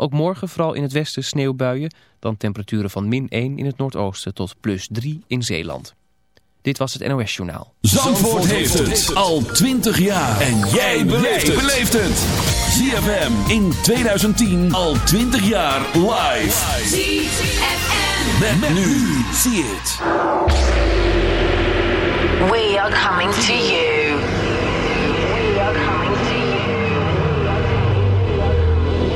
Ook morgen vooral in het westen sneeuwbuien. Dan temperaturen van min 1 in het noordoosten tot plus 3 in Zeeland. Dit was het NOS Journaal. Zandvoort, heeft het al 20 jaar. En jij beleeft het. ZFM in 2010 al 20 jaar live. ZFM. Met, met nu. Zie het. We are coming to you.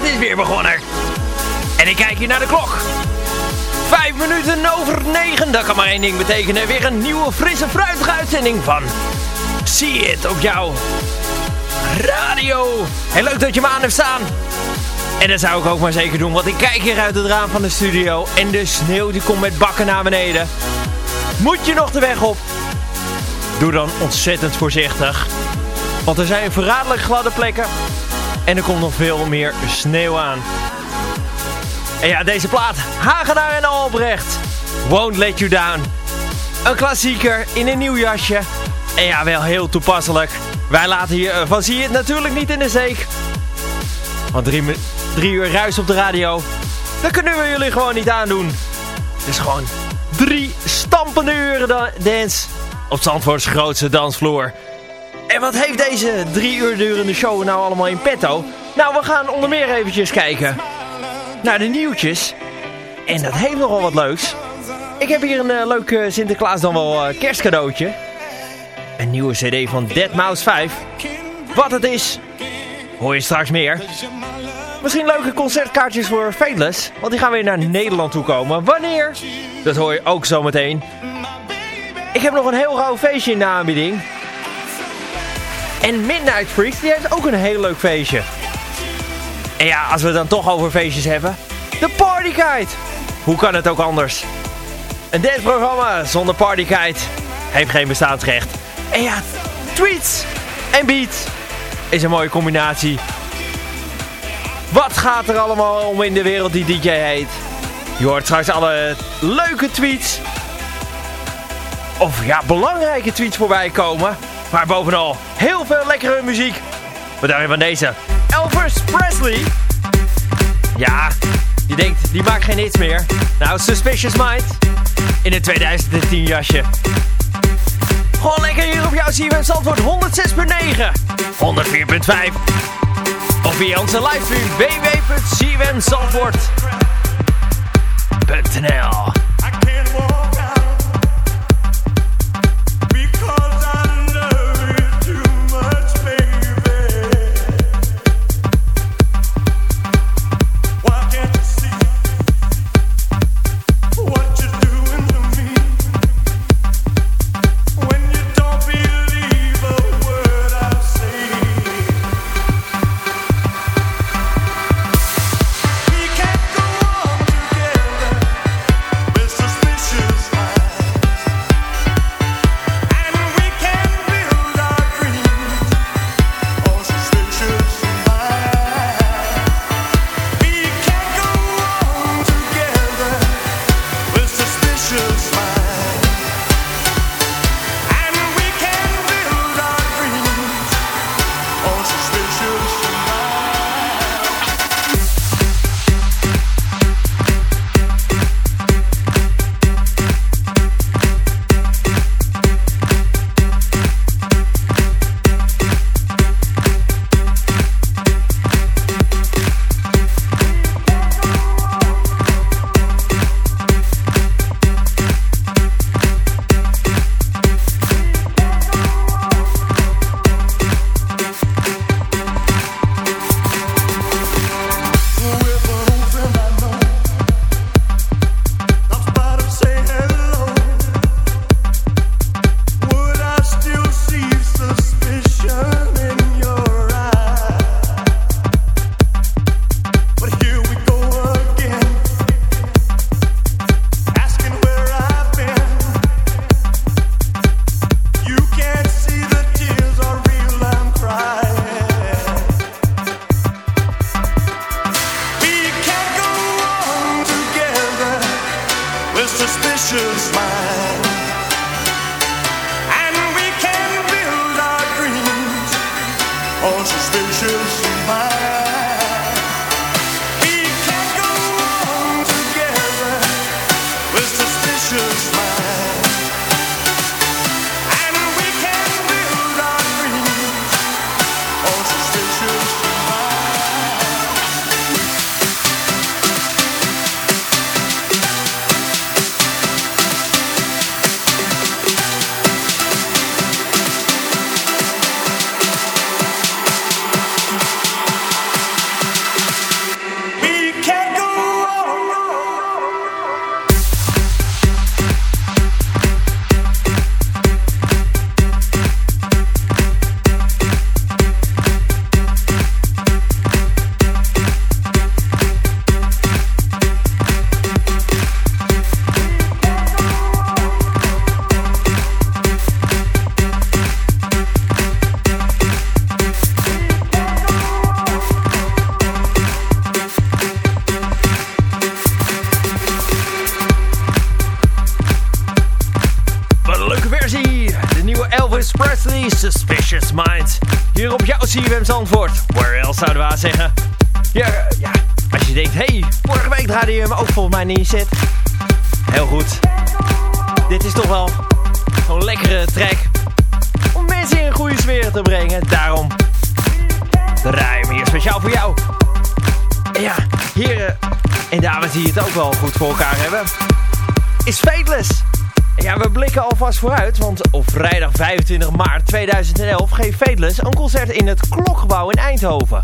Weekend is weer begonnen. En ik kijk hier naar de klok. Vijf minuten over negen, dat kan maar één ding betekenen. Weer een nieuwe, frisse, fruitige uitzending van See It op jouw radio. Heel leuk dat je me aan hebt staan. En dat zou ik ook maar zeker doen, want ik kijk hier uit het raam van de studio en de sneeuw die komt met bakken naar beneden. Moet je nog de weg op? Doe dan ontzettend voorzichtig. Want er zijn verraderlijk gladde plekken. En er komt nog veel meer sneeuw aan. En ja, deze plaat. Hagenaar en Albrecht. Won't Let You Down. Een klassieker in een nieuw jasje. En ja, wel heel toepasselijk. Wij laten hier eh, van zie je het natuurlijk niet in de zeek. Want drie, uur ruis op de radio. Dat kunnen we jullie gewoon niet aandoen. Het is gewoon drie stampende uren dance. Op Zandvoorts grootste dansvloer. En wat heeft deze drie uur durende show nou allemaal in petto? Nou, we gaan onder meer eventjes kijken naar de nieuwtjes. En dat heeft nogal wat leuks. Ik heb hier een uh, leuk uh, Sinterklaas dan wel uh, kerstcadeautje. Een nieuwe cd van Dead Mouse 5. Wat het is, hoor je straks meer. Misschien leuke concertkaartjes voor Fateless. Want die gaan weer naar Nederland toe komen. Wanneer? Dat hoor je ook zometeen. Ik heb nog een heel rauw feestje in de aanbieding. En Midnight Freaks, die heeft ook een heel leuk feestje. En ja, als we het dan toch over feestjes hebben. De Guide. Hoe kan het ook anders? Een danceprogramma zonder Party Guide heeft geen bestaansrecht. En ja, tweets en beats is een mooie combinatie. Wat gaat er allemaal om in de wereld die DJ heet? Je hoort straks alle leuke tweets. Of ja, belangrijke tweets voorbij komen. Maar bovenal heel veel lekkere muziek. Wat je van deze? Elvis Presley. Ja, je denkt, die maakt geen hits meer. Nou, Suspicious Mind. In een 2010 jasje. Gewoon lekker hier op jouw CWM Zandvoort 106.9. 104.5. Of via onze livestream www.cwmzandvoort.nl CWM Zandvoort. Where else zouden we aan zeggen? Ja, ja, als je denkt, hey, vorige week draaide je hem ook volgens mij niet zit. Heel goed. Dit is toch wel zo'n lekkere track om mensen in een goede sfeer te brengen. Daarom draai hem hier speciaal voor jou. Ja, heren en dames die het ook wel goed voor elkaar hebben, is Fateless. Ja, we blikken alvast vooruit, want op vrijdag 25 maart 2011 geeft Fateless een concert in het Klokgebouw in Eindhoven.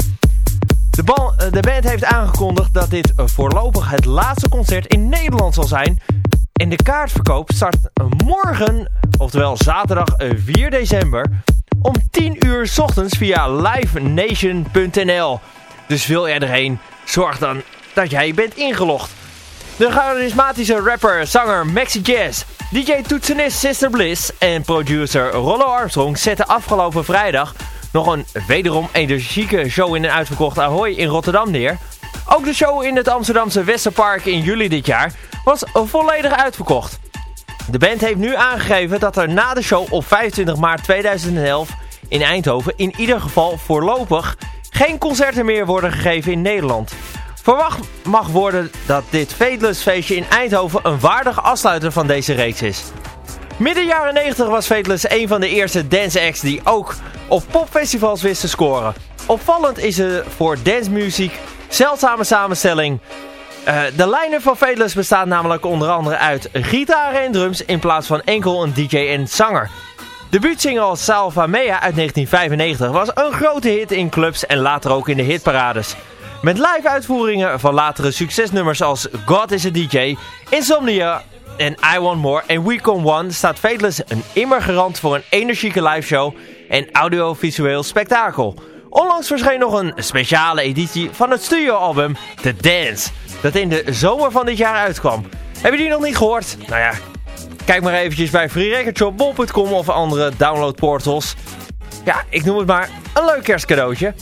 De, de, band heeft aangekondigd dat dit voorlopig het laatste concert in Nederland zal zijn. En de kaartverkoop start morgen, oftewel zaterdag 4 december, om 10 uur s ochtends via livenation.nl. Dus wil je erheen, zorg dan dat jij bent ingelogd. De charismatische rapper, zanger Maxi Jazz, DJ toetsenist Sister Bliss en producer Rollo Armstrong zetten afgelopen vrijdag nog een wederom energieke show in een uitverkocht Ahoy in Rotterdam neer. Ook de show in het Amsterdamse Westerpark in juli dit jaar was volledig uitverkocht. De band heeft nu aangegeven dat er na de show op 25 maart 2011 in Eindhoven in ieder geval voorlopig geen concerten meer worden gegeven in Nederland. Verwacht mag worden dat dit Fateless feestje in Eindhoven een waardige afsluiter van deze reeks is. Midden jaren 90 was Fateless een van de eerste dance acts die ook op popfestivals wist te scoren. Opvallend is er voor dancemuziek zeldzame samenstelling. Uh, de lijnen van Fateless bestaat namelijk onder andere uit gitaren en drums in plaats van enkel een DJ en zanger. De buurtsingle Salva Mea uit 1995 was een grote hit in clubs en later ook in de hitparades. Met live uitvoeringen van latere succesnummers als God is a DJ, Insomnia en I Want More en We Come One staat Fateless een immer garant voor een energieke liveshow en audiovisueel spektakel. Onlangs verscheen nog een speciale editie van het studioalbum The Dance, dat in de zomer van dit jaar uitkwam. Heb je die nog niet gehoord? Nou ja, kijk maar eventjes bij freerecordshop.com of andere downloadportals. Ja, ik noem het maar een leuk kerstcadeautje.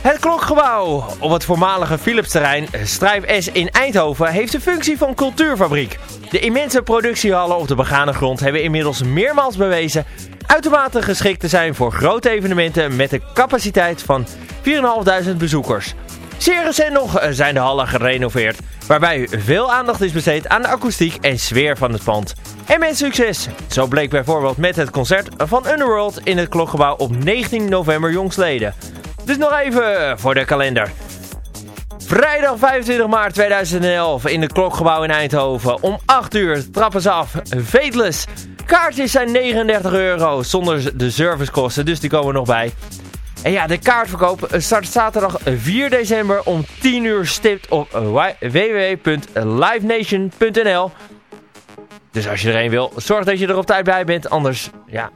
Het klokgebouw op het voormalige Philips-terrein Strijf S in Eindhoven heeft de functie van cultuurfabriek. De immense productiehallen op de begane grond hebben inmiddels meermaals bewezen uitermate geschikt te zijn voor grote evenementen met een capaciteit van 4.500 bezoekers. Zeer recent nog zijn de hallen gerenoveerd, waarbij veel aandacht is besteed aan de akoestiek en sfeer van het pand. En met succes! Zo bleek bijvoorbeeld met het concert van Underworld in het klokgebouw op 19 november jongstleden. Dus nog even voor de kalender. Vrijdag 25 maart 2011 in het Klokgebouw in Eindhoven. Om 8 uur trappen ze af. Vetless. Kaartjes zijn 39 euro zonder de servicekosten, dus die komen nog bij. En ja, de kaartverkoop start zaterdag 4 december om 10 uur stipt op www.livenation.nl. Dus als je er een wil, zorg dat je er op tijd bij bent. Anders, ja,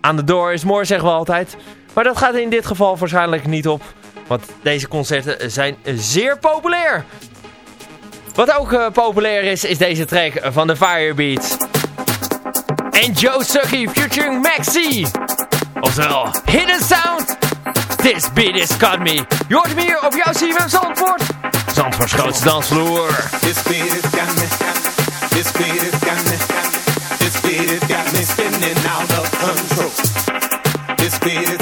aan de door is mooi zeggen we altijd. Maar dat gaat in dit geval waarschijnlijk niet op. Want deze concerten zijn zeer populair. Wat ook uh, populair is, is deze track van de Firebeats. En Joe Sucky featuring Maxi. Oftewel, Hidden Sound. This beat is got me. Je hoort op jouw CWM Zandvoort. Zandvoorts grootste dansvloer. This beat is got me. This beat is got me. This beat is got me spinning out of control. This beat is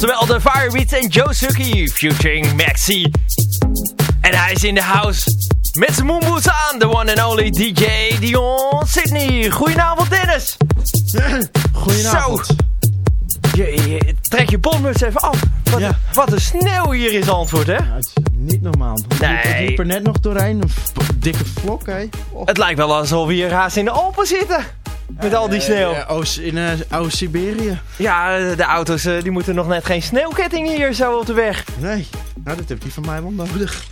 Oftewel de Firebeats en Joe Suki featuring Maxi. En hij is in de house met zijn moonboots aan. The one and only DJ Dion Sydney. Goedenavond Dennis. Goedenavond. Zo. Je, je- trek je bonmuts even af. Wat, Ja. wat een sneeuw hier in Zandvoort, hè? Ja, het is niet normaal. Nee. Het liep er net nog doorheen. Een dikke vlok. Oh. Het lijkt wel alsof we hier haast in de Alpen zitten. Met al die sneeuw. Eh, Oost- in eh, oude Siberië. Ja, de auto's eh, die moeten nog net geen sneeuwketting hier zo op de weg. Nee, nou dat heb je van mij wel nodig.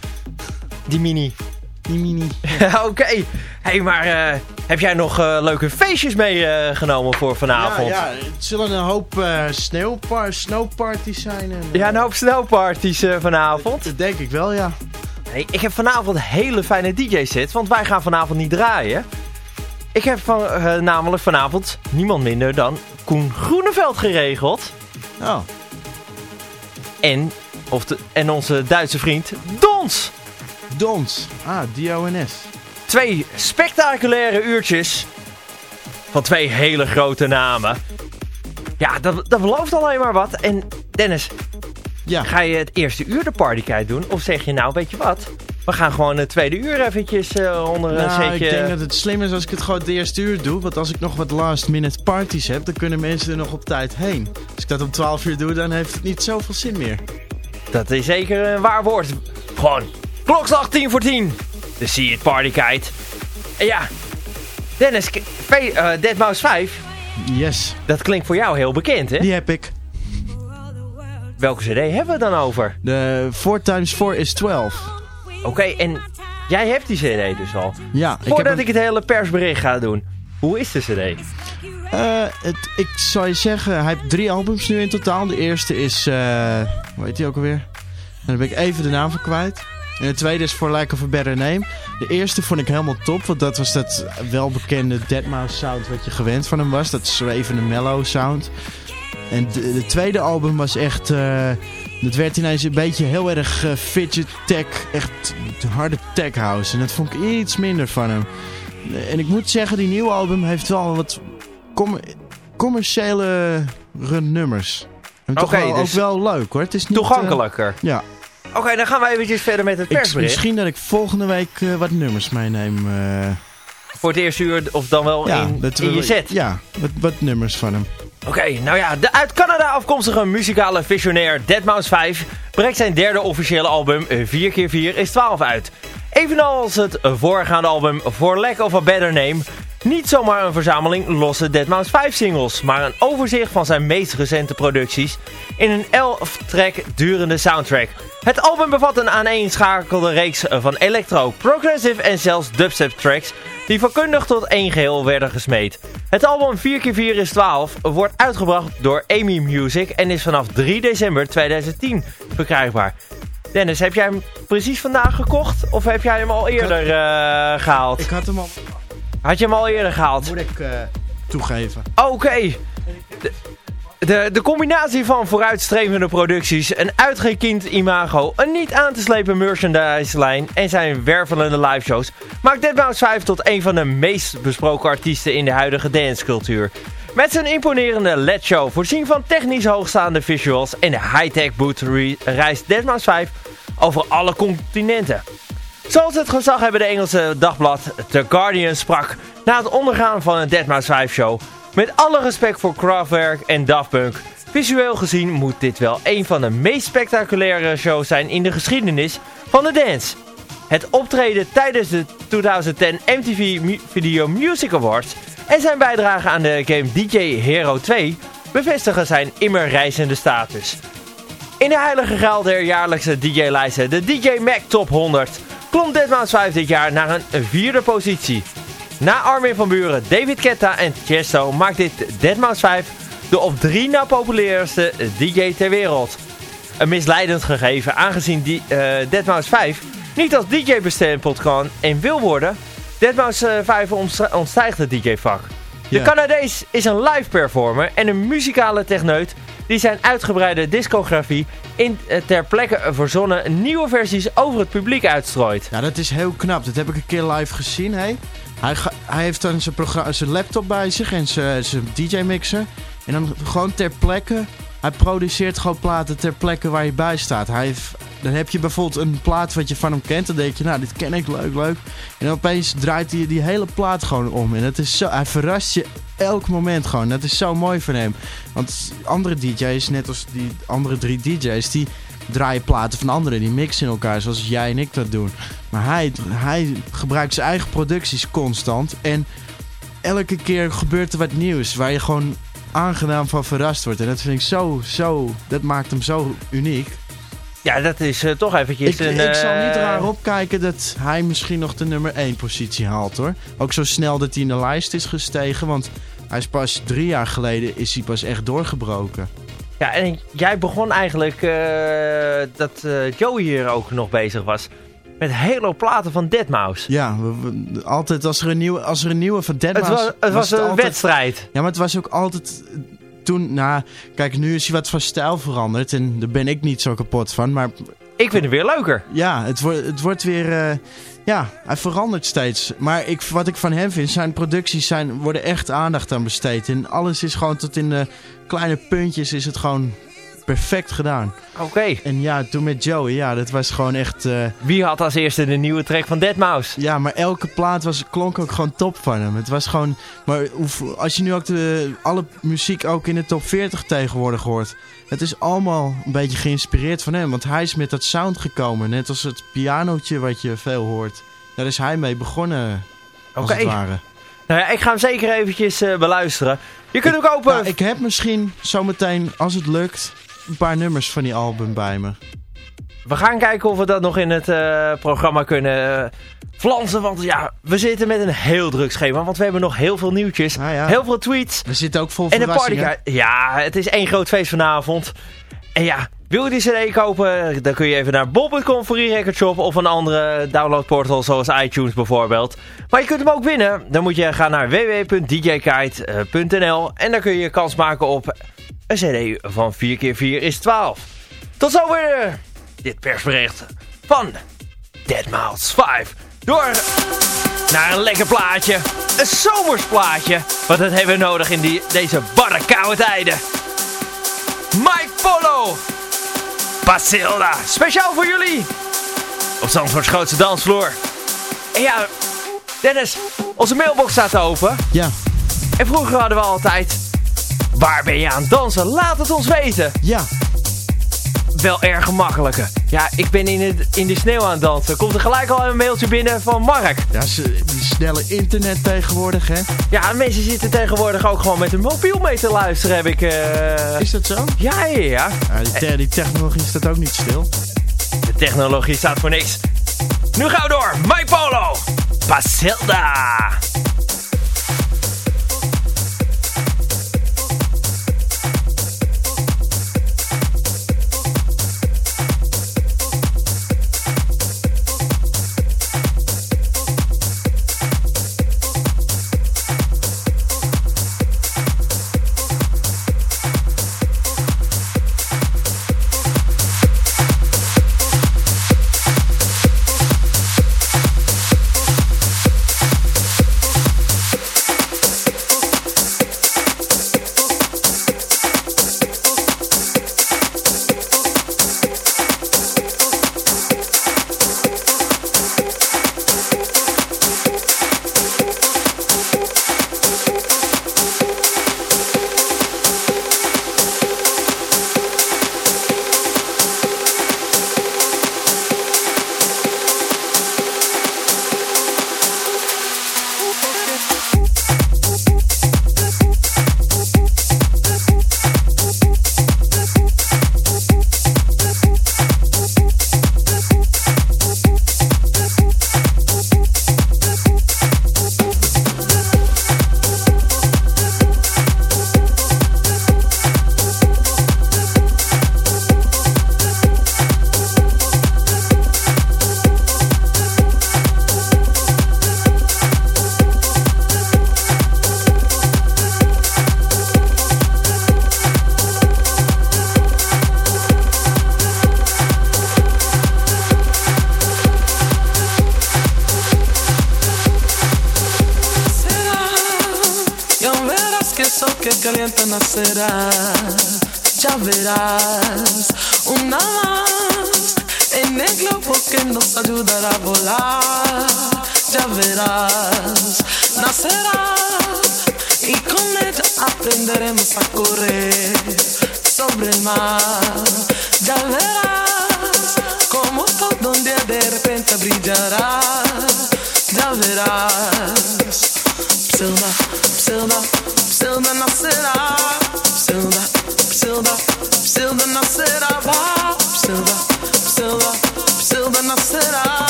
Die mini. Die mini. Oké. hey, maar heb jij nog leuke feestjes meegenomen voor Ja, vanavond? ja, het zullen een hoop sneeuwpar snowparties zijn. En, Ja, een hoop snowparties vanavond. Dat denk ik wel, ja. Hey, ik heb vanavond hele fijne DJ-sets, want wij gaan vanavond niet draaien. Ik heb van, eh, namelijk vanavond niemand minder dan Koen Groeneveld geregeld. Oh, En, of de, en onze Duitse vriend Dons. Dons. Ah, DONS. Twee spectaculaire uurtjes van twee hele grote namen. Ja, dat, dat belooft alleen maar wat. En Dennis, Ja, ga je het eerste uur de partykite doen? Of zeg je nou, weet je wat? We gaan gewoon het tweede uur eventjes eh, onder een nou, setje... ik denk dat het slim is als ik het gewoon het eerste uur doe. Want als ik nog wat last minute parties heb, dan kunnen mensen er nog op tijd heen. Als ik dat om 12 uur doe, dan heeft het niet zoveel zin meer. Dat is zeker een waar woord. Gewoon, klokslag 10 voor 10. De See It Partykite. En ja, Dennis, fe- eh, Dead Mouse 5, Yes, dat klinkt voor jou heel bekend, hè? die heb ik. Welke cd hebben we dan over? De 4 times 4 is 12. Oké, en jij hebt die cd dus al. Ja, ik Voordat heb ik het hele persbericht ga doen. Hoe is de cd? eh, het, ik zou je zeggen, hij heeft drie albums nu in totaal. De eerste is, eh hoe heet die ook alweer? Dan ben ik even de naam van kwijt. En de tweede is For Like of a Better Name. De eerste vond ik helemaal top, want dat was dat welbekende Deadmau5 sound wat je gewend van hem was. Dat zwevende mellow sound. En de, de tweede album was echt... eh dat werd ineens een beetje heel erg eh, fidget tech, echt harde tech house. En dat vond ik iets minder van hem. En ik moet zeggen, die nieuwe album heeft wel wat com commerciële nummers. En toch wel, dus ook wel leuk hoor. Het is niet, eh, Toegankelijker. ja, Oké, dan gaan we eventjes verder met het ik, persbericht. misschien dat ik volgende week eh, wat nummers meeneem. Voor het eerste uur, of dan wel ja, in, je set. Ja, wat, wat nummers van hem. Oké, nou ja, de uit Canada afkomstige muzikale visionair Deadmau5 5 brengt zijn derde officiële album eh, 4x4 is 12 uit. Evenals het voorgaande album For Lack of a Better Name, niet zomaar een verzameling losse Deadmau5 5 singles, maar een overzicht van zijn meest recente producties in een 11-track durende soundtrack. Het album bevat een aaneenschakelde reeks van electro, progressive en zelfs dubstep tracks die vakkundig tot één geheel werden gesmeed. Het album 4x4 is 12 wordt uitgebracht door Amy Music en is vanaf 3 december 2010 verkrijgbaar. Dennis, heb jij hem precies vandaag gekocht of heb jij hem al eerder eh, gehaald? Ik had hem al, Had je hem al eerder gehaald? moet ik eh, toegeven. Oké. De, de, de combinatie van vooruitstrevende producties, een uitgekiend imago, een niet aan te slepen merchandise-lijn en zijn wervelende liveshows maakt Deadmau5 5 tot een van de meest besproken artiesten in de huidige dancecultuur. Met zijn imponerende LED-show, voorzien van technisch hoogstaande visuals en de high-tech boot re- reist Deadmau5 5 over alle continenten. Zoals het gezaghebbende Engelse dagblad The Guardian sprak na het ondergaan van een Deadmau5 show. Met alle respect voor Kraftwerk en Daft Punk. Visueel gezien moet dit wel een van de meest spectaculaire shows zijn in de geschiedenis van de dance. Het optreden tijdens de 2010 MTV Video Music Awards en zijn bijdrage aan de game DJ Hero 2 bevestigen zijn immer reizende status. In de heilige graal der jaarlijkse DJ-lijsten, de DJ Mac Top 100, klom Deadmau5 dit jaar naar een vierde positie. Na Armin van Buren, David Ketta en Chesto maakt dit Deadmau5 de op drie na populairste DJ ter wereld. Een misleidend gegeven aangezien die, eh Deadmau5 niet als DJ bestempeld kan en wil worden. Deadmau5 ontst- ontstijgt het DJ-vak. De Ja. Canadees is een live performer en een muzikale techneut die zijn uitgebreide discografie in eh, ter plekke verzonnen nieuwe versies over het publiek uitstrooit. Ja, dat is heel knap. Dat heb ik een keer live gezien. Hè? Hij, hij heeft dan zijn, zijn laptop bij zich en zijn, zijn DJ-mixer. En dan gewoon ter plekke. hij produceert gewoon platen ter plekke waar je bij staat. Hij dan heb je bijvoorbeeld een plaat wat je van hem kent. Dan denk je, nou, dit ken ik, leuk, leuk. En opeens draait hij die hele plaat gewoon om. En dat is zo, hij verrast je elk moment gewoon. Dat is zo mooi van hem. Want andere DJ's, net als die andere drie DJ's, die draaien platen van anderen. Die mixen elkaar zoals jij en ik dat doen. Maar hij, hij gebruikt zijn eigen producties constant. En elke keer gebeurt er wat nieuws waar je gewoon aangenaam van verrast wordt. En dat vind ik zo, zo, dat maakt hem zo uniek. Ja, dat is uh, toch eventjes ik, een... Ik zal niet uh, raar opkijken dat hij misschien nog de nummer 1 positie haalt hoor. Ook zo snel dat hij in de lijst is gestegen, want hij is pas drie jaar geleden is hij pas echt doorgebroken. Ja, en jij begon eigenlijk uh, dat Joe hier ook nog bezig was. Met hele platen van Deadmau5. Ja, we, we, altijd als er een nieuwe, als er een nieuwe van Deadmau5... Het was, het was, was een altijd, wedstrijd. Ja, maar het was ook altijd... Toen, nou, kijk, nu is hij wat van stijl veranderd. En daar ben ik niet zo kapot van, maar... Ik vind het weer leuker. Ja, het, wordt het wordt weer... Uh, ja, hij verandert steeds. Maar ik, wat ik van hem vind, zijn producties zijn, worden echt aandacht aan besteed. En alles is gewoon tot in de kleine puntjes is het gewoon perfect gedaan. Oké. Okay. En ja, toen met Joey, ja, dat was gewoon echt... Uh... Wie had als eerste de nieuwe track van Deadmau5? Ja, maar elke plaat was, klonk ook gewoon top van hem. Het was gewoon... Maar als je nu ook de, alle muziek ook in de top 40 tegenwoordig hoort... Het is allemaal een beetje geïnspireerd van hem. Want hij is met dat sound gekomen. Net als het pianootje wat je veel hoort. Daar is hij mee begonnen, als okay. het ware. Nou ja, ik ga hem zeker eventjes uh, beluisteren. Je kunt ook open... Nou, ik heb misschien zometeen, als het lukt, een paar nummers van die album bij me. We gaan kijken of we dat nog in het uh, programma kunnen uh, flansen. Want ja, we zitten met een heel druk schema. Want we hebben nog heel veel nieuwtjes. Ah, ja. Heel veel tweets. We zitten ook vol En een verrassingen. party. Ja, het is één groot feest vanavond. En ja, wil je die cd kopen? Dan kun je even naar bol.com voor e-record shop. Of een andere downloadportal zoals iTunes bijvoorbeeld. Maar je kunt hem ook winnen. Dan moet je gaan naar www.djkite.nl. En dan kun je kans maken op een cd van 4x4 is 12. Tot zover dit persbericht van Deadmau5 5. Door naar een lekker plaatje. Een zomers plaatje. Want dat hebben we nodig in die, deze barre koude tijden. Mike Polo. Basilda. Speciaal voor jullie. Op Zandvoorts grootste dansvloer. En ja, Dennis, onze mailbox staat open. Ja. En vroeger hadden we altijd... Waar ben je aan het dansen? Laat het ons weten. Ja. Wel erg gemakkelijke. Ja, ik ben in, het, in de sneeuw aan het dansen. Komt er gelijk al een mailtje binnen van Mark. Ja, die snelle internet tegenwoordig, hè? Ja, mensen zitten tegenwoordig ook gewoon met een mobiel mee te luisteren, heb ik... Uh... Is dat zo? Ja, ja, ja. ja die, te die, technologie staat ook niet stil. De technologie staat voor niks. Nu gaan we door. My Polo. Basilda.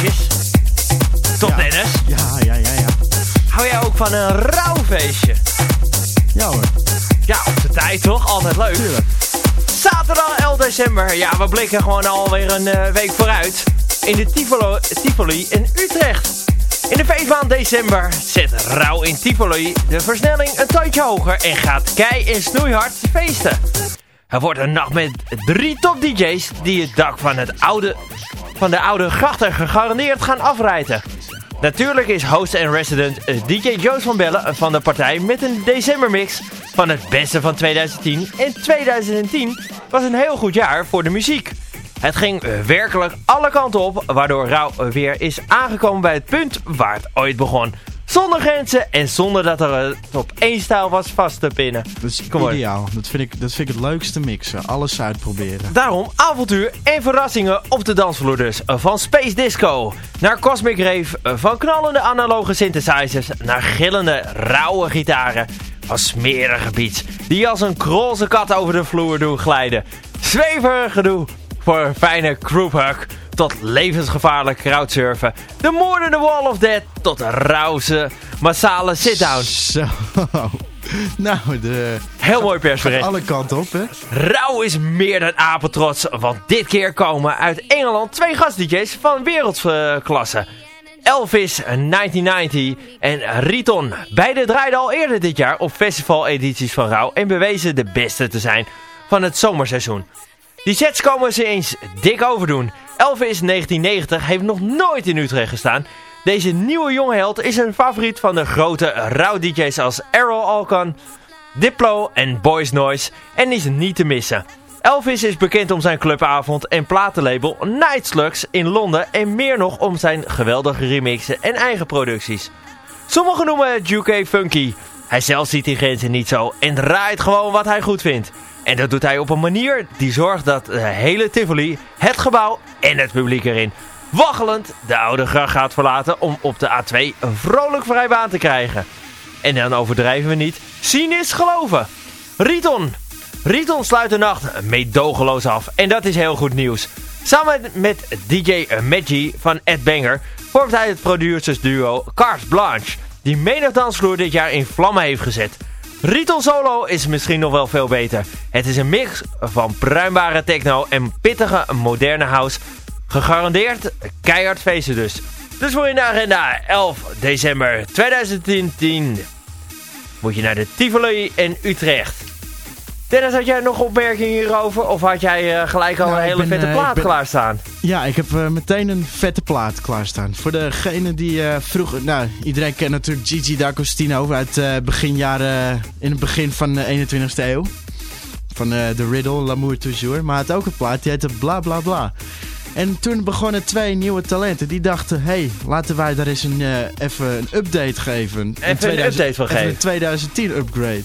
Feestjes. Toch Ja. Dennis? Ja, ja, ja, ja. Hou jij ook van een rouwfeestje? Ja hoor, Ja, op de tijd toch? Altijd leuk. tuurlijk. Zaterdag 11 december. Ja, we blikken gewoon alweer een eh, week vooruit. In de Tivolo, Tivoli in Utrecht. In de feestmaand december zet Rauw in Tivoli de versnelling een tandje hoger en gaat kei en snoeihard feesten. Er wordt een nacht met drie top DJ's die het dak van, het oude, van de oude grachten gegarandeerd gaan afrijden. Natuurlijk is host en resident DJ Joost van Bellen van de partij met een decembermix van het beste van 2010. En 2010 was een heel goed jaar voor de muziek. Het ging werkelijk alle kanten op, waardoor Rauw weer is aangekomen bij het punt waar het ooit begon. Zonder grenzen en zonder dat er top 1 stijl was vast te pinnen. Dat is Kom ideaal. Dat vind, ik, dat vind ik het leukste mixen. Alles uitproberen. Daarom avontuur en verrassingen op de dansvloer dus. Van Space Disco naar Cosmic Rave, van knallende analoge synthesizers naar gillende, rauwe gitaren. Van smerige beats die als een krolse kat over de vloer doen glijden. Zweverig gedoe voor een fijne crewhug tot levensgevaarlijk crowdsurfen. De moordende Wall of Death tot de rauwse massale sit-down. Zo. Nou, de, Heel mooi persbericht. alle kanten op, hè? Rauw is meer dan apetrots, want dit keer komen uit Engeland twee gast-DJ's van wereldklasse. Elvis 1990 en Riton. Beide draaiden al eerder dit jaar op festivaledities van Rauw en bewezen de beste te zijn van het zomerseizoen. Die sets komen ze eens dik overdoen. Elvis 1990 heeft nog nooit in Utrecht gestaan. Deze nieuwe jonge held is een favoriet van de grote Rauw-DJ's als Errol Alkan, Diplo en Boys Noise en is niet te missen. Elvis is bekend om zijn clubavond en platenlabel Night Slugs in Londen en meer nog om zijn geweldige remixen en eigen producties. Sommigen noemen het UK Funky. Hij zelf ziet die grenzen niet zo en draait gewoon wat hij goed vindt. En dat doet hij op een manier die zorgt dat de hele Tivoli, het gebouw en het publiek erin waggelend de oude gracht gaat verlaten om op de A2 een vrolijk vrijbaan te krijgen. En dan overdrijven we niet. Zien is geloven. Riton. Riton sluit de nacht meedogenloos af. En dat is heel goed nieuws. Samen met DJ Maggie van Ed Banger vormt hij het producersduo Carte Blanche. Die menig dansvloer dit jaar in vlammen heeft gezet. Riton Solo is misschien nog wel veel beter. Het is een mix van bruinbare techno en pittige moderne house. Gegarandeerd keihard feesten dus. Dus voor je de agenda 11 december 2010 moet je naar de Tivoli in Utrecht. Dennis, had jij nog opmerkingen hierover? Of had jij uh, gelijk al Nou, een hele ben, vette eh, plaat ben- klaarstaan? Ja, ik heb eh, meteen een vette plaat klaarstaan. Voor degene die eh, vroeger... Nou, iedereen kent natuurlijk Gigi D'Agostino uit eh begin jaren... In het begin van de 21ste eeuw. Van eh The Riddle, L'amour toujours. Maar hij had ook een plaat, die heette Bla Bla Bla. En toen begonnen twee nieuwe talenten. Die dachten, hey, laten wij daar eens een, eh, even een update geven. Even een update van even geven. een 2010 upgrade.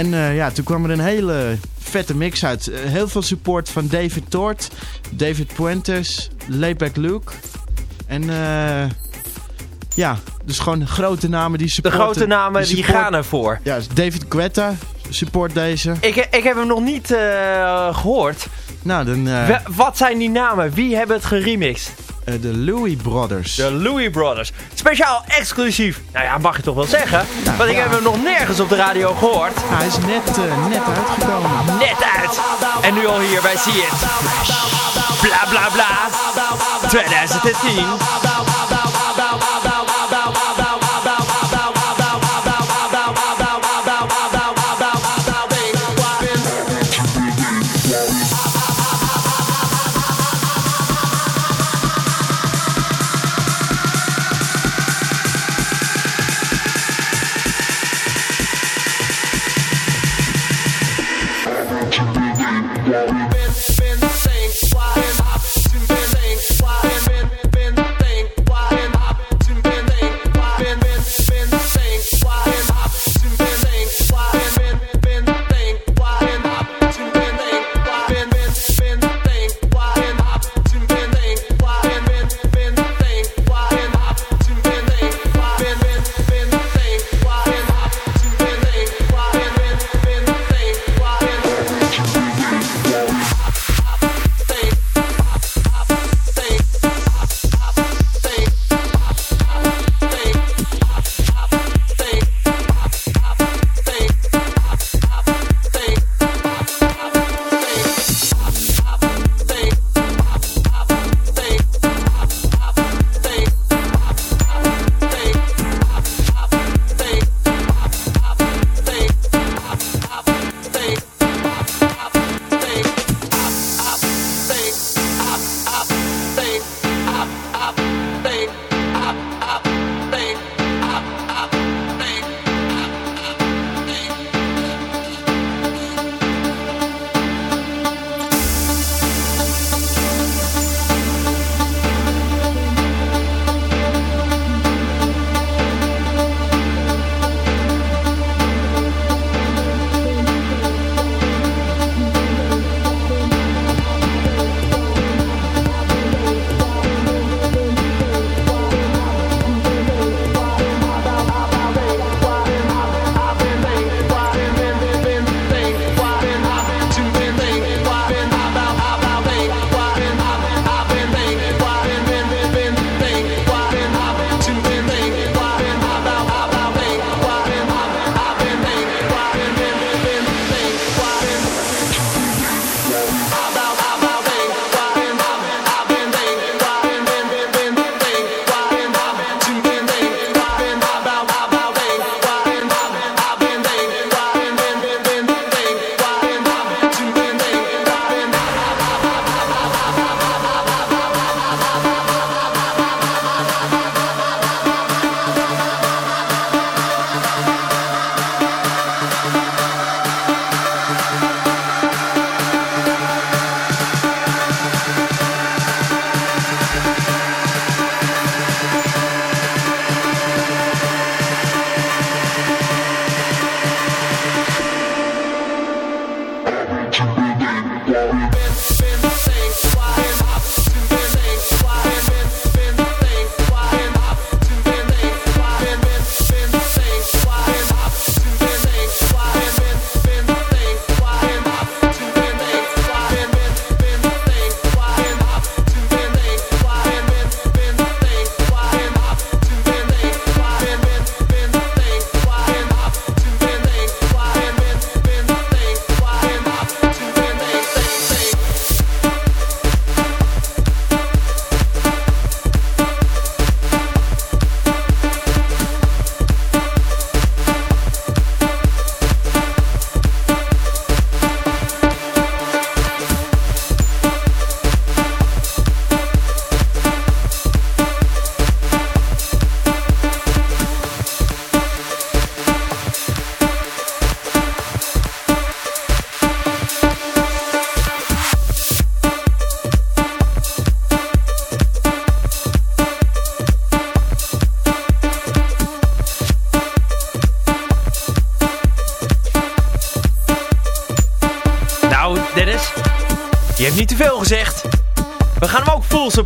En eh, ja, toen kwam er een hele vette mix uit. Eh, heel veel support van David Toort, David Puentes, Layback Luke. En eh, ja, dus gewoon grote namen die De supporten. grote namen die support- gaan ervoor. Ja, David Guetta support deze. Ik, ik heb hem nog niet eh, gehoord. Nou, dan wat zijn die namen? Wie hebben het geremixed? Eh, de Louis Brothers. De Louis Brothers. Speciaal exclusief. Nou ja, mag je toch wel zeggen. Want ik heb hem nog nergens op de radio gehoord. Hij is net, eh, net uitgekomen. Net uit. En nu al hier bij See It. Bla bla bla. 2010.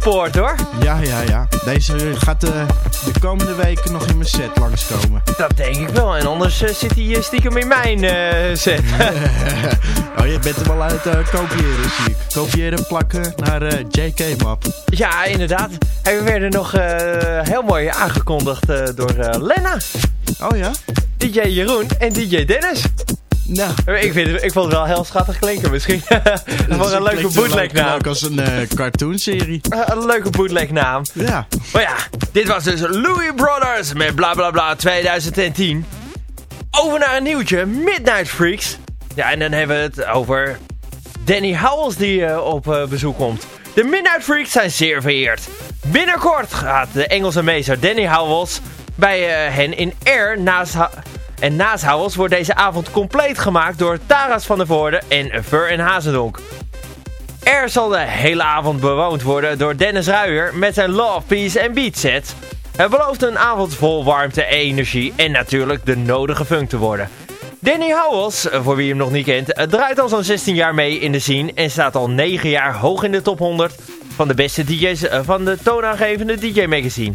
Support hoor. Ja, ja, ja. Deze gaat de, de komende weken nog in mijn set langskomen. Dat denk ik wel. En anders eh, zit hij eh, stiekem in mijn eh, set. oh, je bent hem al uit kopiëren, zie ik. Kopiëren, plakken naar eh, JK-map. ja, inderdaad. En we werden nog eh, heel mooi aangekondigd eh, door eh, Lena. Oh ja? DJ Jeroen en DJ Dennis. Nou. Ik, vind het, ik vond het wel heel schattig klinken misschien. Voor een leuke bootleg naam. Ook als een uh, cartoonserie. Uh, een leuke bootleg naam. Ja. Maar ja, dit was dus Louis Brothers met bla bla bla 2010. Over naar een nieuwtje, Midnight Freaks. Ja, en dan hebben we het over Danny Howells die uh, op uh, bezoek komt. De Midnight Freaks zijn zeer vereerd. Binnenkort gaat de Engelse meester Danny Howells bij hen in Air naast... En naast Howells wordt deze avond compleet gemaakt door Taras van der Voorde en Fur en Hazendonk. Er zal de hele avond bewoond worden door Dennis Ruijer met zijn Love, Peace en Beat set. Het belooft een avond vol warmte, energie en natuurlijk de nodige funk te worden. Danny Howells, voor wie hem nog niet kent, draait al zo'n 16 jaar mee in de scene en staat al 9 jaar hoog in de top 100 van de beste DJ's van de toonaangevende DJ Magazine.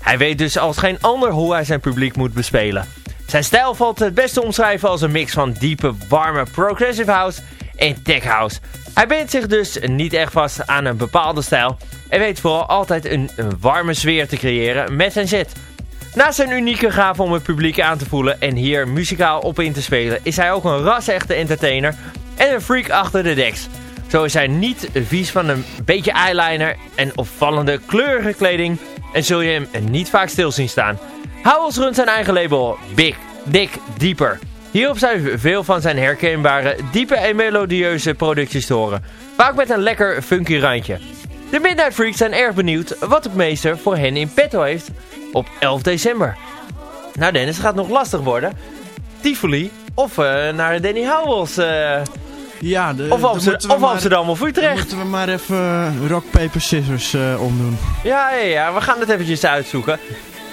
Hij weet dus als geen ander hoe hij zijn publiek moet bespelen. Zijn stijl valt het beste omschrijven als een mix van diepe, warme progressive house en tech house. Hij bindt zich dus niet echt vast aan een bepaalde stijl en weet vooral altijd een, warme sfeer te creëren met zijn set. Naast zijn unieke gave om het publiek aan te voelen en hier muzikaal op in te spelen, is hij ook een ras-echte entertainer en een freak achter de deks. Zo is hij niet vies van een beetje eyeliner en opvallende kleurige kleding en zul je hem niet vaak stil zien staan. Howells runt zijn eigen label Big, Dick, Deeper. Hierop zijn veel van zijn herkenbare, diepe en melodieuze producties te horen. Vaak met een lekker funky randje. De Midnight Freaks zijn erg benieuwd wat het meester voor hen in petto heeft op 11 december. Nou Dennis, het gaat nog lastig worden. Tivoli of uh, naar Danny Howells. Uh, ja, de, of, Amsterdam, of, Amsterdam maar, of Utrecht. moeten we maar even rock, paper, scissors uh, omdoen. Ja, ja, ja, we gaan het eventjes uitzoeken.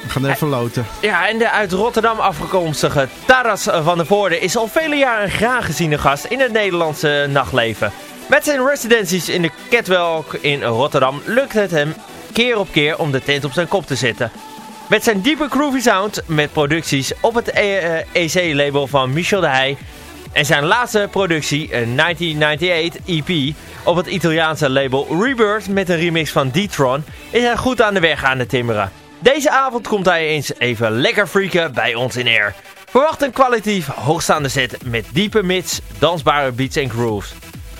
We gaan even loten. Ja, en de uit Rotterdam afkomstige Taras van der Voorde is al vele jaren een graag geziene gast in het Nederlandse nachtleven. Met zijn residenties in de Catwalk in Rotterdam lukt het hem keer op keer om de tent op zijn kop te zetten. Met zijn diepe groovy sound, met producties op het EC-label van Michel de Heij en zijn laatste productie, een 1998 EP, op het Italiaanse label Rebirth met een remix van D-Tron, is hij goed aan de weg aan het timmeren. Deze avond komt hij eens even lekker freaken bij ons in Air. Verwacht een kwalitatief hoogstaande set met diepe mits, dansbare beats en grooves.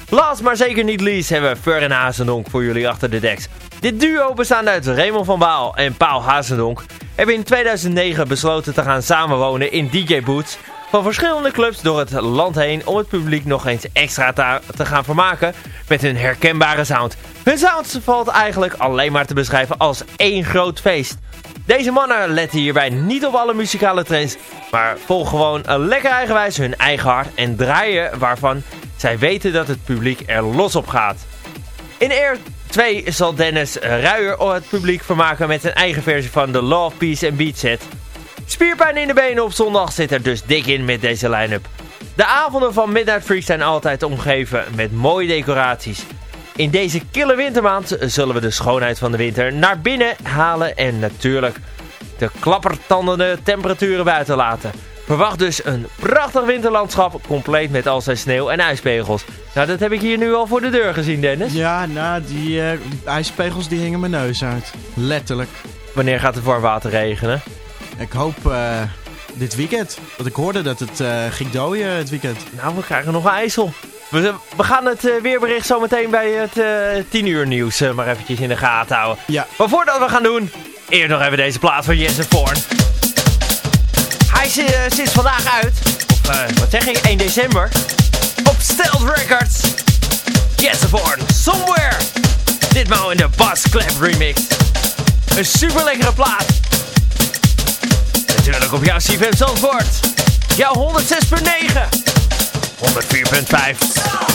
Last maar zeker niet least hebben we Fur en Hazendonk voor jullie achter de deks. Dit duo bestaande uit Raymond van Baal en Paul Hazendonk hebben in 2009 besloten te gaan samenwonen in DJ Boots van verschillende clubs door het land heen om het publiek nog eens extra te, gaan vermaken met hun herkenbare sound. Hun sound valt eigenlijk alleen maar te beschrijven als één groot feest. Deze mannen letten hierbij niet op alle muzikale trends, maar volgen gewoon lekker eigenwijs hun eigen hart en draaien waarvan zij weten dat het publiek er los op gaat. In Air 2 zal Dennis Ruijer het publiek vermaken met zijn eigen versie van de Love, Peace and Beat set. Spierpijn in de benen op zondag zit er dus dik in met deze line-up. De avonden van Midnight Freaks zijn altijd omgeven met mooie decoraties. In deze kille wintermaand zullen we de schoonheid van de winter naar binnen halen en natuurlijk de klappertandende temperaturen buiten laten. Verwacht dus een prachtig winterlandschap, compleet met al zijn sneeuw en ijspegels. Nou, dat heb ik hier nu al voor de deur gezien, Dennis. Ja, nou, die, uh, die ijspegels die hingen mijn neus uit. Letterlijk. Wanneer gaat het warm water regenen? Ik hoop uh, dit weekend. Want ik hoorde dat het uh, ging dooien het weekend. Nou, we krijgen nog ijsel. We, we gaan het uh, weerbericht zo meteen bij het uh, 10 uur nieuws maar eventjes in de gaten houden. Ja. Maar voordat we gaan doen, eerst nog even deze plaat van Jesse Voorn. Hij zit vandaag uit, of wat zeg ik, 1 december, op Stealth Records. Jesse Voorn, Somewhere. Ditmaal in de Bass Clap remix. Een super lekkere plaat. Natuurlijk op jouw CFM Zandvoort. Jouw 106.9. 104.5.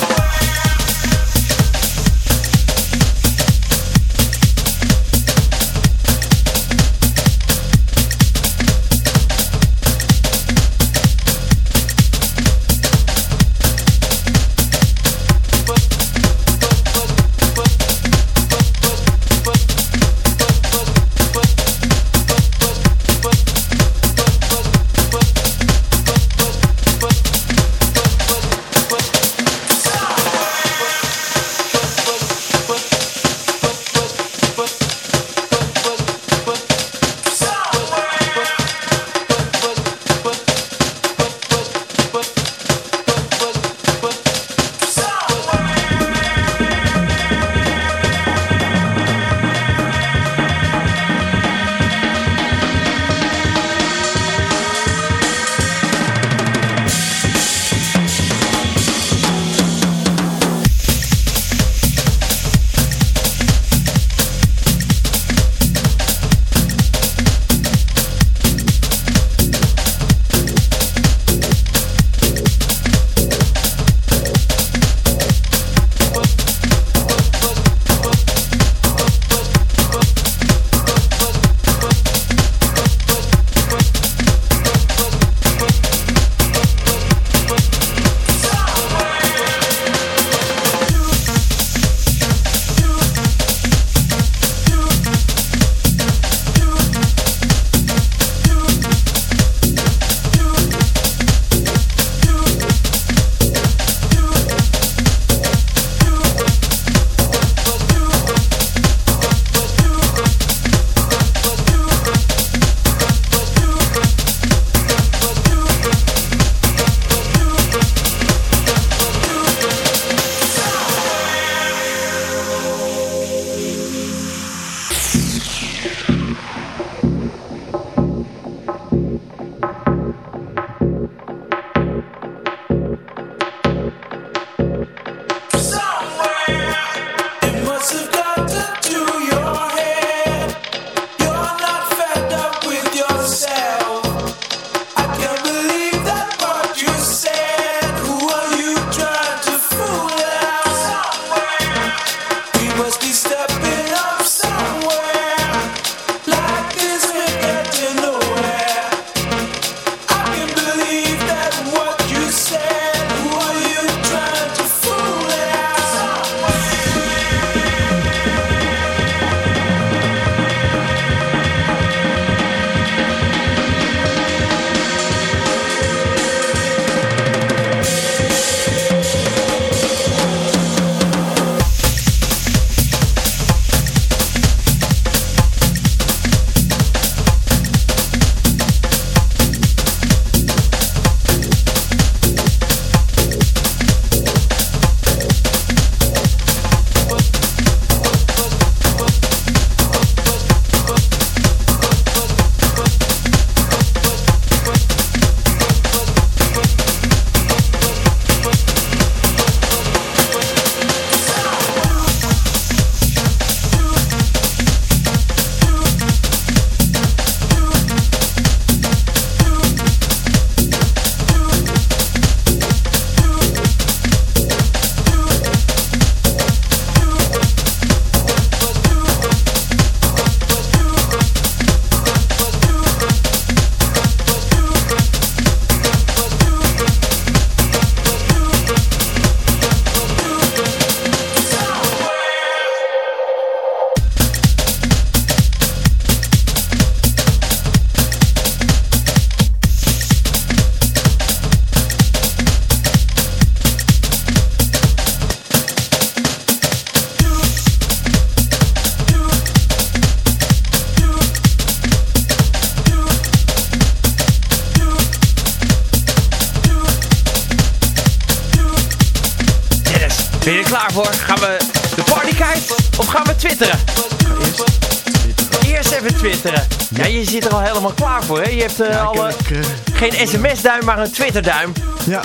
Ja, al, ik- eh, ik, eh, geen sms-duim, maar een Twitter-duim. ja,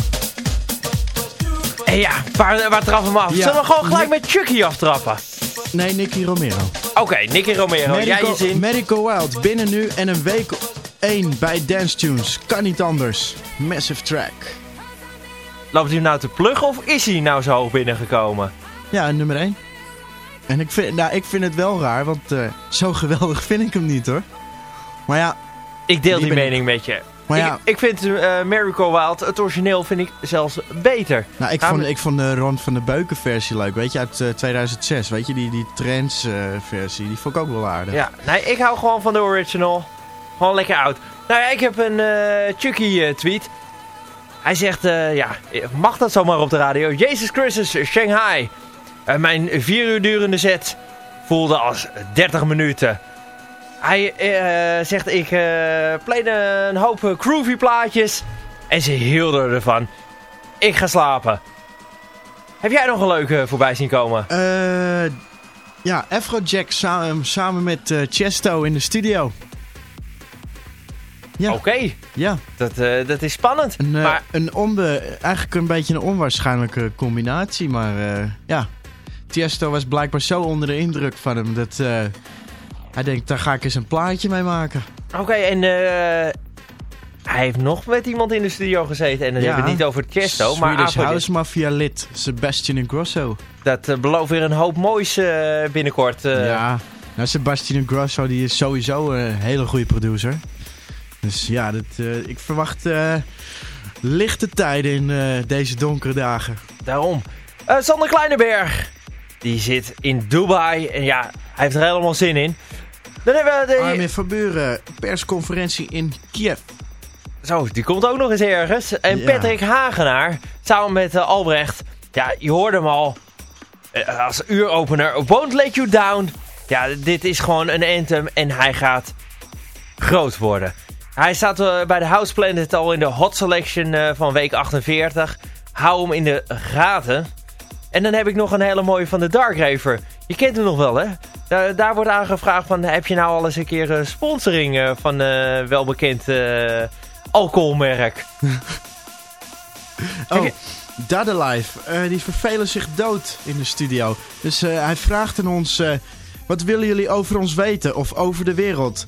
En ja, waar, waar trappen we af? Ja. Zullen we gewoon gelijk met Chucky aftrappen? nee, Nicky Romero. Oké, Nicky Romero, jij je zin. Medical Wild, binnen nu en een week 1 bij Dance Tunes. Kan niet anders. Massive track. Loopt hij nou te pluggen of is hij nou zo hoog binnengekomen? Ja, nummer 1. En ik vind, nou, ik vind het wel raar, want eh, zo geweldig vind ik hem niet hoor. Maar ja, Ik deel Die mening met je. maar ik, ja ik vind uh, Miracle Wild, het origineel, vind ik zelfs beter. nou, ik, vond, ik vond de Ron van de Beuken versie leuk. Weet je, uit eh, 2006. Weet je, die, die trends eh, versie. Die vond ik ook wel aardig. Ja, nee, ik hou gewoon van de original. Gewoon lekker oud. Nou ja, ik heb een eh, Chucky eh, tweet. Hij zegt, eh, ja, mag dat zomaar op de radio? Jezus Christus, Shanghai. Eh, mijn vier uur durende set voelde als 30 minuten. Hij eh, zegt, ik playde een hoop eh, groovy plaatjes. En ze hielden ervan. Ik ga slapen. Heb jij nog een leuke voorbij zien komen? Eh, ja, Afrojack samen, samen met Chesto in de studio. Ja. Oké, Ja, dat, dat is spannend. een, maar een onbe, eigenlijk een beetje een onwaarschijnlijke combinatie. Maar ja, Tiesto was blijkbaar zo onder de indruk van hem dat hij denkt, daar ga ik eens een plaatje mee maken. Oké, en eh, hij heeft nog met iemand in de studio gezeten. En dan Ja. hebben we het niet over Chesto, maar Swedish. House Mafia lid Sebastian Ingrosso. Dat eh, belooft weer een hoop moois eh, binnenkort. ja, nou Sebastian Ingrosso die is sowieso een hele goede producer. Dus ja, dat, ik verwacht lichte tijden in deze donkere dagen. Daarom. Sander Kleineberg. Die zit in Dubai. En ja, hij heeft er helemaal zin in. Dan hebben we de... Armin van Buren, persconferentie in Kiev. Zo, die komt ook nog eens ergens. En Ja. Patrick Hagenaar, samen met eh, Albrecht. Ja, je hoorde hem al. eh, als uuropener. Won't Let You Down. Ja, dit is gewoon een anthem. En hij gaat groot worden. Hij staat eh, bij de House Planet al in de hot selection van week 48. Hou hem in de gaten. En dan heb ik nog een hele mooie van de Dark Raver. Je kent hem nog wel, hè? Daar, daar wordt aangevraagd van... Heb je nou al eens een keer eh, sponsoring eh, van eh welbekend alcoholmerk? Oh, je- Dada Life, eh, die vervelen zich dood in de studio. Dus hij vraagt aan ons, wat willen jullie over ons weten of over de wereld?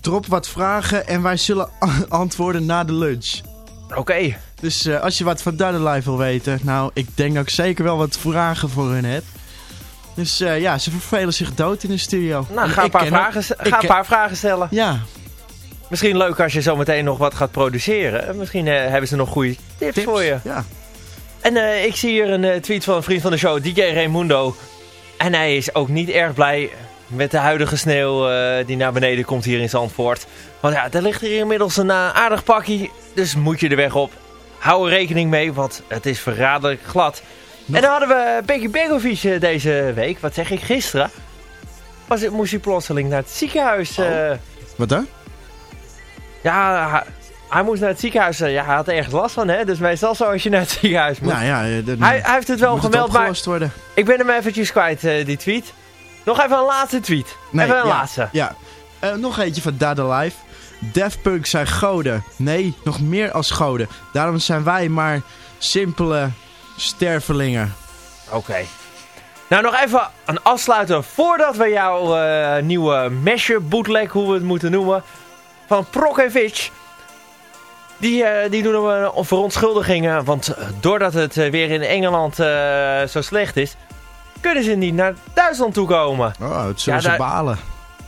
Drop wat vragen en wij zullen antwoorden na de lunch. Oké. Dus als je wat van Dada Life wil weten, nou, ik denk dat ik zeker wel wat vragen voor hun heb. Dus eh, ja, ze vervelen zich dood in de studio. Nou, En ga een, paar vragen, ook- ga een paar vragen stellen. Ja, Misschien leuk als je zometeen nog wat gaat produceren. Misschien eh, hebben ze nog goede tips, tips. voor je. Ja. En eh, ik zie hier een tweet van een vriend van de show, DJ Raimundo. En hij is ook niet erg blij met de huidige sneeuw die naar beneden komt hier in Zandvoort. Want ja, er ligt hier inmiddels een aardig pakje, dus moet je de weg op. Hou er rekening mee, want het is verraderlijk glad. En dan hadden we Becky Begovic eh, deze week, wat zeg ik, gisteren. Was het, moest hij plotseling naar het ziekenhuis... eh, Wat dan? ja, hij, hij moest naar het ziekenhuis. eh, Ja, hij had er ergens last van, hè? Dus meestal zo als je naar het ziekenhuis moet. Nou ja, hij, hij heeft het wel moet het gemeld, maar ik ben hem eventjes kwijt, die tweet. Nog even een laatste tweet. Nee, even een ja, laatste. Ja. Nog eentje van Dada Life. Daft Punk zijn goden. Nee, nog meer als goden. Daarom zijn wij maar simpele stervelingen. Oké. Nou, nog even een afsluiter voordat we jouw eh, nieuwe mashup bootleg, hoe we het moeten noemen, van Prok en Fitch. Die, eh, die doen we een verontschuldigingen, want eh, doordat het eh, weer in Engeland eh, zo slecht is, kunnen ze niet naar Duitsland toe komen. Oh, het zullen Ja, ze balen.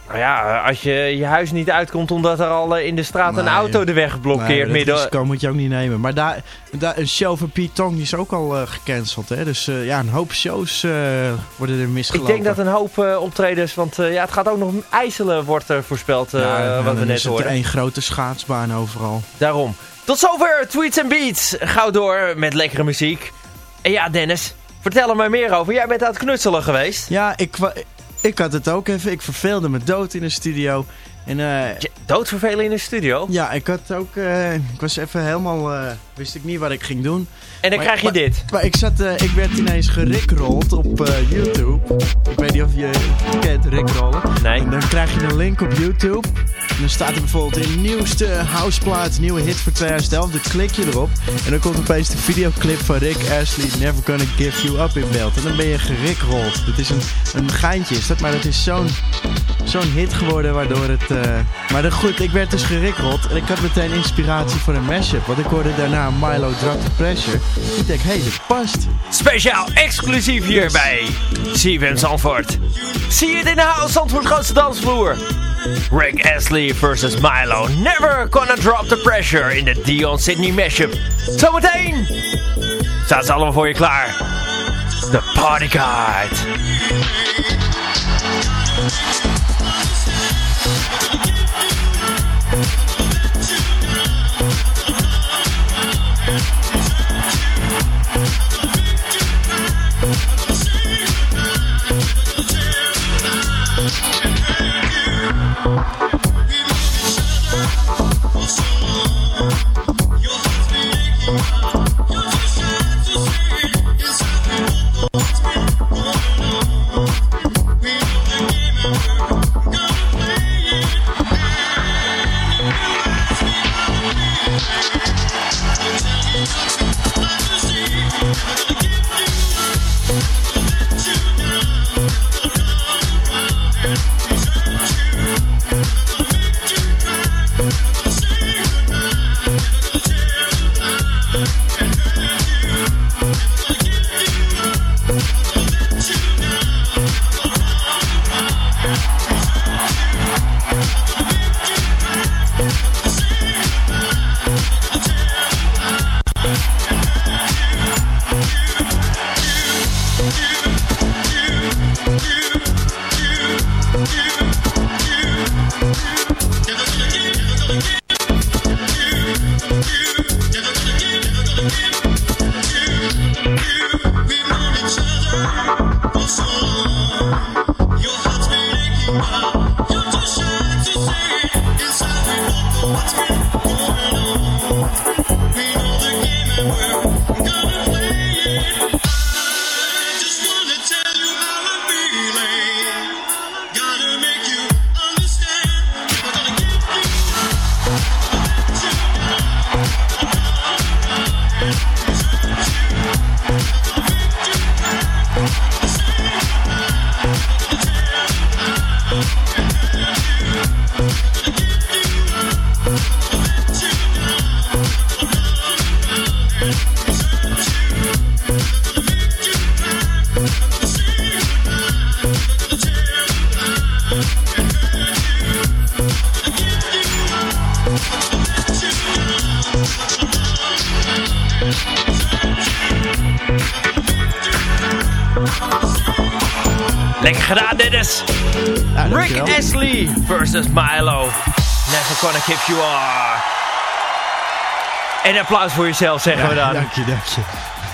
Nou ja, als je je huis niet uitkomt omdat er al eh, in de straat een auto de weg blokkeert Nee, dat risico moet je ook niet nemen. Maar daar, daar, een show van Piet Tong die is ook al eh, gecanceld. Hè? Dus eh, ja, een hoop shows eh, worden er Ik misgelopen. denk dat een hoop eh, optredens, want eh, ja, het gaat ook nog IJsselen wordt er voorspeld, eh, Ja, wat we net hoorden. één grote schaatsbaan overal. Daarom. Tot zover Tweets en Beats. Gauw door met lekkere muziek. En ja, Dennis, vertel er maar meer over. Jij bent aan het knutselen geweest. Ja, ik, ik had het ook even. Ik verveelde me dood in de studio. En eh, Je- Doodvervelen in de studio. ja, ik had ook, eh, ik was even helemaal, eh, wist ik niet wat ik ging doen. En dan Maar- krijg je maar- dit. Maar ik zat, eh, ik werd ineens gerikrold op eh, YouTube. Ik weet niet of je kent rikrollen. Nee. En dan krijg je een link op YouTube. En dan staat er bijvoorbeeld in nieuwste houseplaat, nieuwe hit voor 2011. Dan klik je erop. En dan komt opeens de videoclip van Rick Astley, Never Gonna Give You Up in beeld. En dan ben je gerikrold. Het is een, een geintje is dat, maar het is zo'n zo'n hit geworden waardoor het... eh, Maar dan goed, ik werd dus gerikrold. En ik had meteen inspiratie voor een mashup. Want ik hoorde daarna Milo Drop the Pressure. Ik denk, hé, hey, past. Speciaal exclusief hier bij CFM Zandvoort. Zie je het in de house, Zandvoort grootste dansvloer. Rick Astley versus Milo. Never gonna drop the pressure in de Dion Sydney mashup. Zometeen staat ze allemaal voor je klaar. De Party Guide. Lekker gedaan, Dennis. Ja, Rick. Astley versus Milo. Never gonna give you are. En applaus voor jezelf, zeggen we dan. dank je, dank je.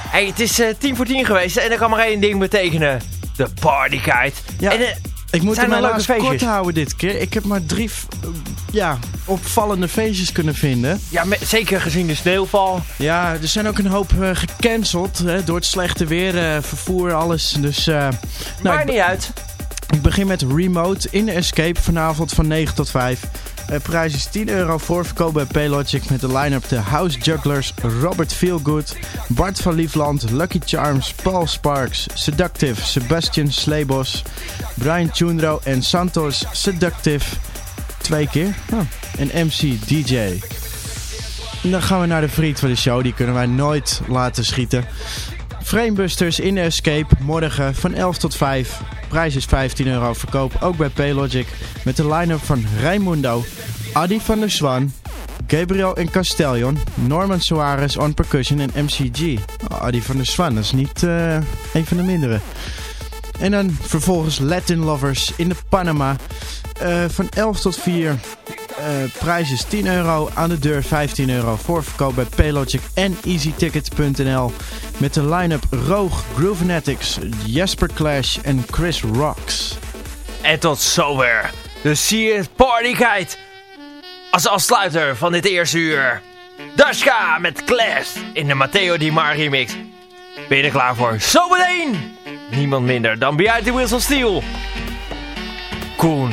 Hey, het is eh, tien voor tien geweest en dat kan maar één ding betekenen. De party guide. Ja, En, eh, Ik moet hem helaas kort houden dit keer. Ik heb maar drie eh, ja, opvallende feestjes kunnen vinden. ja, met- zeker gezien de sneeuwval. Ja, er zijn ook een hoop eh, gecanceld hè, door het slechte weer, eh, vervoer, alles. Dus eh, nou, Maakt niet uit. Ik begin met Remote in de Escape vanavond van 9 tot 5. Eh prijs is 10 euro voorverkoop bij Paylogic met de line-up de House Jugglers, Robert Feelgood, Bart van Liefland, Lucky Charms, Paul Sparks, Seductive, Sebastian Slebos, Brian Chundro en Santos Seductive. Twee keer. Oh. En MC DJ. En dan gaan we naar de vriend van de show. Die kunnen wij nooit laten schieten. Framebusters in Escape. Morgen van 11 tot 5. Prijs is 15 euro. Verkoop ook bij Paylogic. Met de line-up van Raimundo. Adi van der Swan. Gabriel en Castellion. Norman Soares on percussion en MCG. Oh, Adi van der Swan. Is niet eh, een van de mindere. En dan vervolgens Latin Lovers in de Panama. Eh, van 11 tot 4. Eh, prijs is 10 euro, aan de deur 15 euro. Voorverkoop bij Paylogic en EasyTickets.nl. Met de line-up Roog, Groovenetics, Jasper Clash en Chris Rocks. En tot zover zie je het partykite. Als afsluiter van dit eerste uur. Dashka met Class in de Matteo Di Mar remix. Ben je er klaar voor? Zometeen! Niemand minder dan Behind the Wheels of Steel. Koen